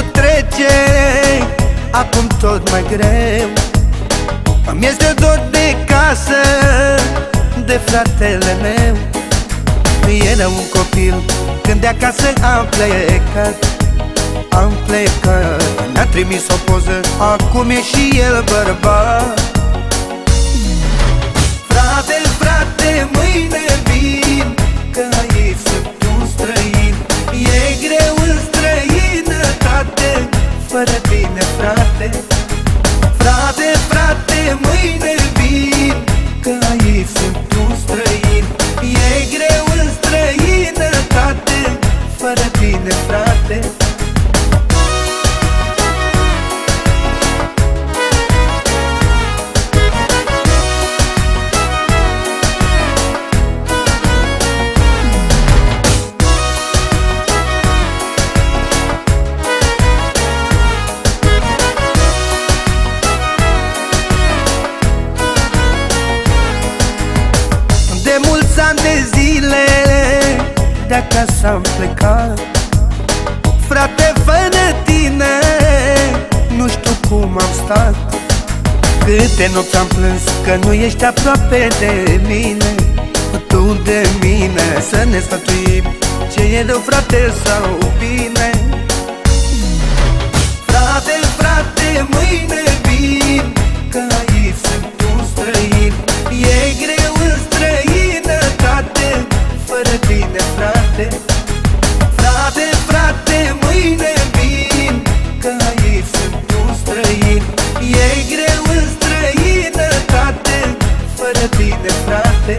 timpul trece Acum tot mai greu. Îmi este dor de casă De fratele meu. Era un copil Când de acasă am plecat. Am plecat Mi-a trimis o poză Acum e și el bărbat. De acasă am plecat. Frate, fără tine Nu știu cum am stat. Câte nopți am plâns Că nu ești aproape de mine. Tu de mine Să ne sfătuim Ce e rău, frate, sau bine. Frate, frate, mâine Fără tine, frate.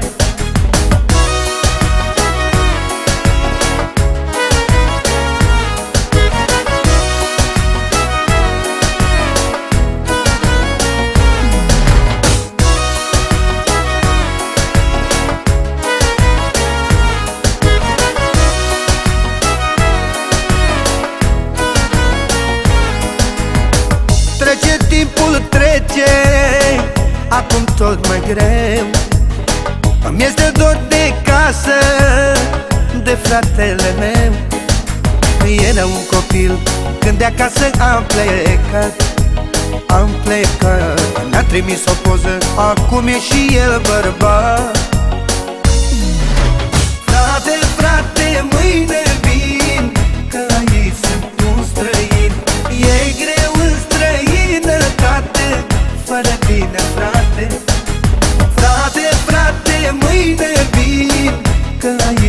Trece timpul, trece Acum tot mai greu. Îmi este dor de casă De fratele meu. Era un copil Când de acasă am plecat. Am plecat Ne-a trimis o poză Acum e și el bărbat. Frate, frate, mâine vin Că aici sunt un străin. E greu în străinătate Fără tine, frate Frate, frate, mâine vin Că aici